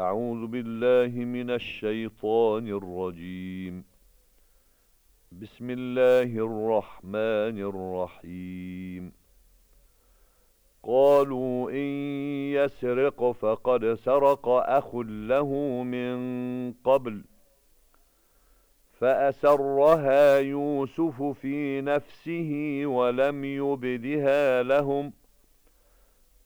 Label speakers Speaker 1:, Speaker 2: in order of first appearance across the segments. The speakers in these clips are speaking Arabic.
Speaker 1: أعوذ بالله من الشيطان الرجيم. بسم الله الرحمن الرحيم. قالوا إن يسرق فقد سرق أخ له من قبل فأسرها يوسف في نفسه ولم يبدها لهم.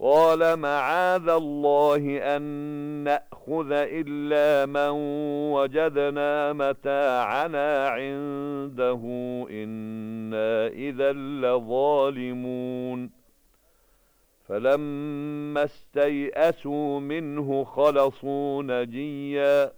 Speaker 1: قال معاذ الله أن نأخذ إلا من وجدنا متاعنا عنده إنا إذا لظالمون. فلما استيئسوا منه خلصوا نجيا.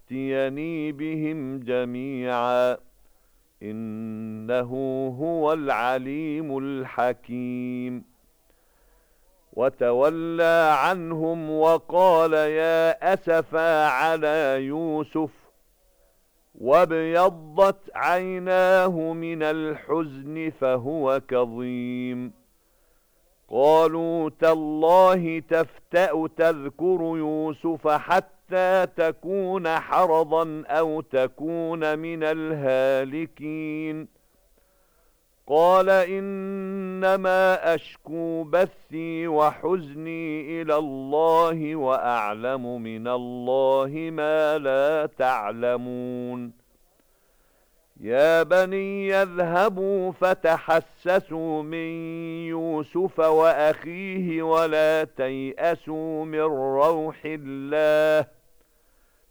Speaker 1: يأتيني بهم جميعا. إنه هو العليم الحكيم. وتولى عنهم وقال يا أسفا على يوسف. وابيضت عيناه من الحزن فهو كظيم. قالوا تالله تفتأ تذكر يوسف حتى تكون حرضا أو تكون من الهالكين قال إنما أشكو بثي وحزني إلى الله وأعلم من الله ما لا تعلمون يا بني يذهبوا فتحسسوا من يوسف وأخيه ولا تيأسوا من روح الله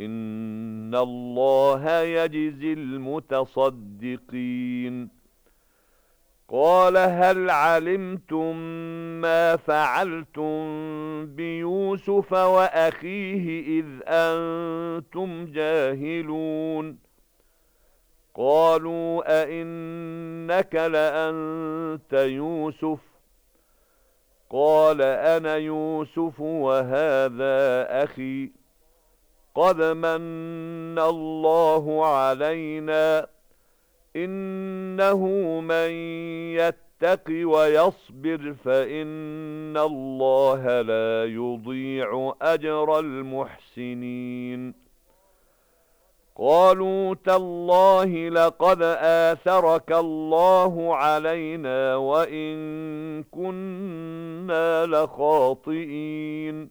Speaker 1: إن الله يجزي المتصدقين قال هل علمتم ما فعلتم بيوسف وأخيه إذ أنتم جاهلون قالوا أئنك لأنت يوسف قال أنا يوسف وهذا أخي قد من الله علينا إنه من يتق ويصبر فإن الله لا يضيع أجر المحسنين قالوا تالله لقد آثرك الله علينا وإن كنا لخاطئين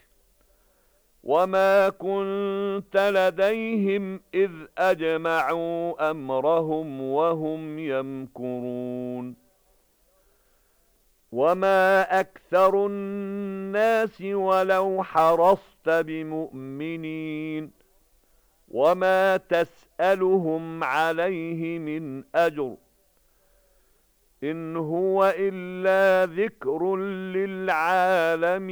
Speaker 1: وَمَا كُنْتَ لَدَيْهِمْ إِذْ أَجْمَعُوا أَمْرَهُمْ وَهُمْ يَمْكُرُونَ وَمَا أَكْثَرُ النَّاسِ وَلَوْ حَرَصْتَ بِمُؤْمِنِينَ وَمَا تَسْأَلُهُمْ عَلَيْهِ مِنْ أَجْرٍ إِنْ هُوَ إِلَّا ذِكْرٌ لِلْعَالَمِينَ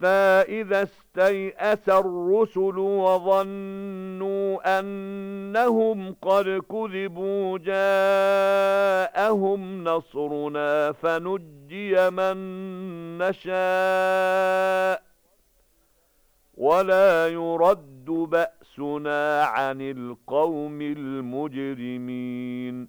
Speaker 1: حَتَّى إِذَا اسْتَيْأَسَ الرُّسُلُ وَظَنُّوا أَنَّهُمْ قَدْ كُذِبُوا جَاءَهُمْ نَصْرُنَا فَنُجِّيَ مَن نَّشَاءُ وَلَا يُرَدُّ بَأْسُنَا عَنِ الْقَوْمِ الْمُجْرِمِينَ.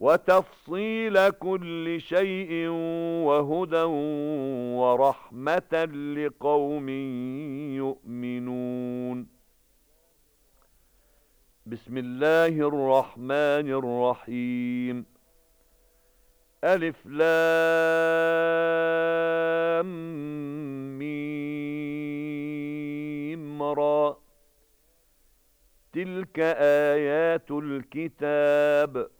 Speaker 1: وَتَفْصِيلَ كُلِّ شَيْءٍ وَهُدًى وَرَحْمَةً لِقَوْمٍ يُؤْمِنُونَ. بِسْمِ اللَّهِ الرَّحْمَنِ الرَّحِيمِ. أَلِف لام ميم را. تِلْكَ آيَاتُ الْكِتَابِ.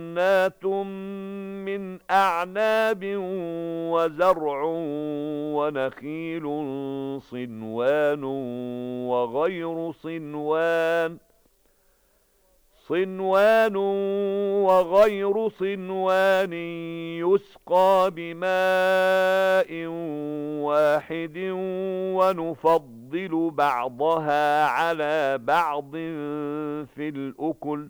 Speaker 1: مِّنْ أَعْنَابٍ وَزَرْعٌ وَنَخِيلٌ صِنْوَانٌ وَغَيْرُ صِنْوَانٍ صِنْوَانٌ وَغَيْرُ صِنْوَانٍ يُسْقَى بِمَاءٍ وَاحِدٍ وَنُفَضِّلُ بَعْضَهَا عَلَى بَعْضٍ فِي الْأُكُلِ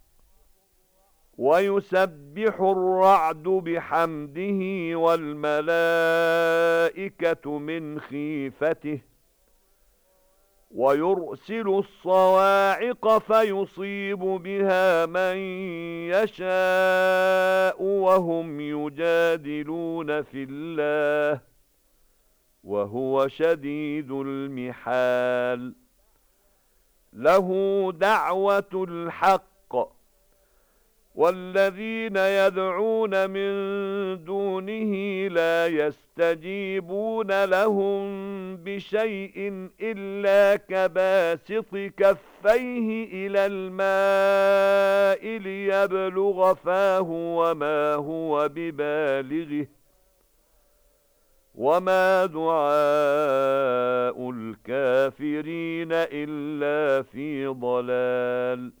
Speaker 1: وَيُسَبِّحُ الرَّعْدُ بِحَمْدِهِ وَالْمَلَائِكَةُ مِنْ خِيفَتِهِ وَيُرْسِلُ الصَّوَاعِقَ فَيُصِيبُ بِهَا مَن يَشَاءُ وَهُمْ يُجَادِلُونَ فِي اللَّهِ وَهُوَ شَدِيدُ الْمِحَالِ لَهُ دَعْوَةُ الْحَقِّ وَالَّذِينَ يَدْعُونَ مِن دُونِهِ لَا يَسْتَجِيبُونَ لَهُم بِشَيْءٍ إِلَّا كَبَاسِطِ كَفَّيْهِ إِلَى الْمَاءِ لِيَبْلُغَ فَاهُ وَمَا هُوَ بِبَالِغِهِ وَمَا دُعَاءُ الْكَافِرِينَ إِلَّا فِي ضَلَالٍ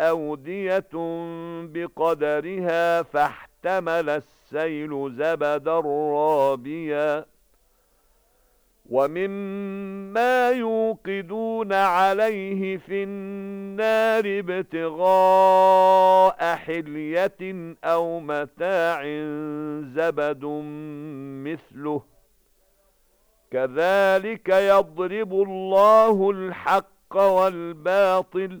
Speaker 1: أودية بقدرها فاحتمل السيل زبدا رابيا. ومما يوقدون عليه في النار ابتغاء حلية أو متاع زبد مثله. كذلك يضرب الله الحق والباطل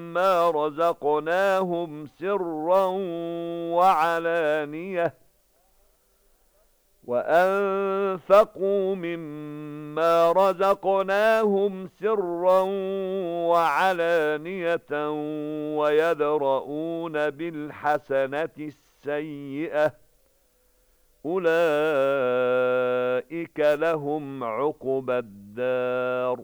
Speaker 1: رَزَقْنَاهُمْ سِرًّا وَعَلَانِيَةً وَأَنفَقُوا مِمَّا رَزَقْنَاهُمْ سِرًّا وَعَلَانِيَةً وَيَدْرَؤُونَ بِالْحَسَنَةِ السيئة أولئك لهم عقبى الدار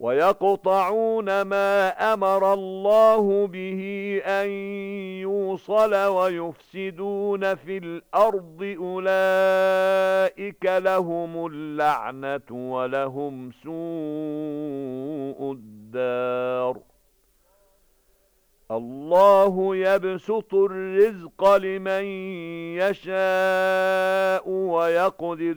Speaker 1: وَيَقْطَعُونَ مَا أَمَرَ اللَّهُ بِهِ أَن يُوصَلَ وَيُفْسِدُونَ فِي الْأَرْضِ أُولَئِكَ لَهُمُ اللَّعْنَةُ وَلَهُمْ سُوءُ الدَّارِ. اللَّهُ يَبْسُطُ الرِّزْقَ لِمَن يَشَاءُ وَيَقْدِرُ.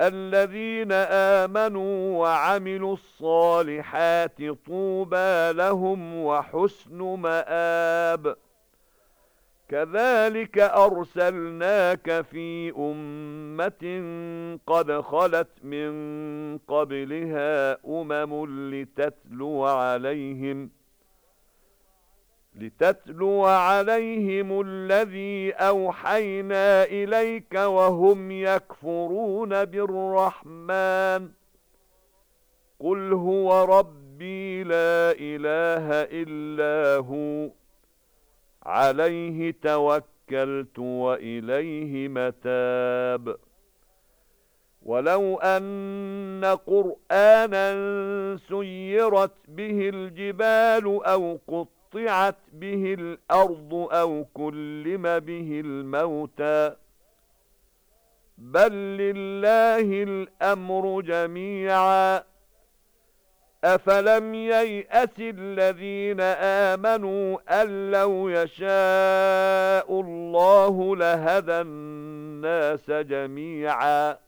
Speaker 1: الَّذِينَ آمَنُوا وَعَمِلُوا الصَّالِحَاتِ طُوبَى لَهُمْ وَحُسْنُ مَآبٍ. كَذَلِكَ أَرْسَلْنَاكَ فِي أُمَّةٍ قَدْ خَلَتْ مِنْ قَبْلِهَا أُمَمٌ لِتَتْلُوَ عَلَيْهِمْ لتتلو عليهم الذي أوحينا إليك وهم يكفرون بالرحمن. قل هو ربي لا إله إلا هو. عليه توكلت وإليه متاب. ولو أن قرآنا سيرت به الجبال أو قط قطعت به الأرض أو كلم به الموتى. بل لله الأمر جميعا. أفلم ييأس الذين آمنوا أن لو يشاء الله لهدى الناس جميعا.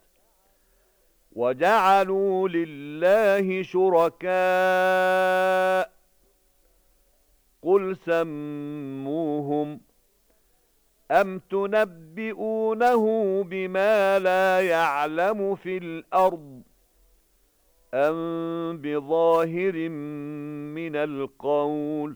Speaker 1: وَجَعَلُوا لِلَّهِ شُرَكَاءَ. قُلْ سَمُّوهُمْ أَمْ تُنَبِّئُونَهُ بِمَا لَا يَعْلَمُ فِي الْأَرْضِ أَمْ بِظَاهِرٍ مِنَ الْقَوْلِ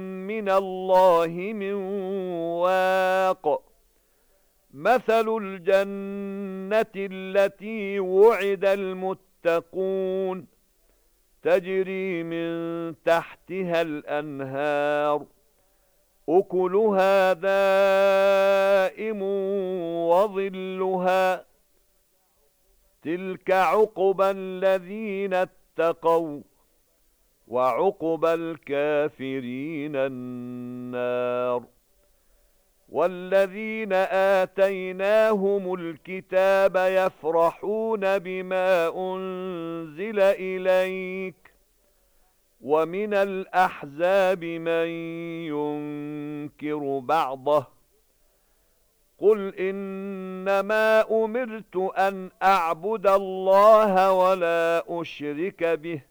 Speaker 1: مِّنَ اللَّهِ مِن وَاقٍ. مَثَلُ الْجَنَّةِ الَّتِي وُعِدَ الْمُتَّقُونَ تَجْرِي مِن تَحْتِهَا الْأَنْهَارُ. أُكُلُهَا دَائِمٌ وَظِلُّهَا. تِلْكَ عُقْبَى الَّذِينَ اتَّقَوْا. وَعُقْبَى الْكَافِرِينَ النَّارُ وَالَّذِينَ آتَيْنَاهُمُ الْكِتَابَ يَفْرَحُونَ بِمَا أُنْزِلَ إِلَيْكَ وَمِنَ الْأَحْزَابِ مَن يُنكِرُ بَعْضَهُ قُلْ إِنَّمَا أُمِرْتُ أَنْ أَعْبُدَ اللَّهَ وَلَا أُشْرِكَ بِهِ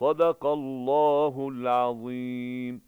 Speaker 1: صدق الله العظيم.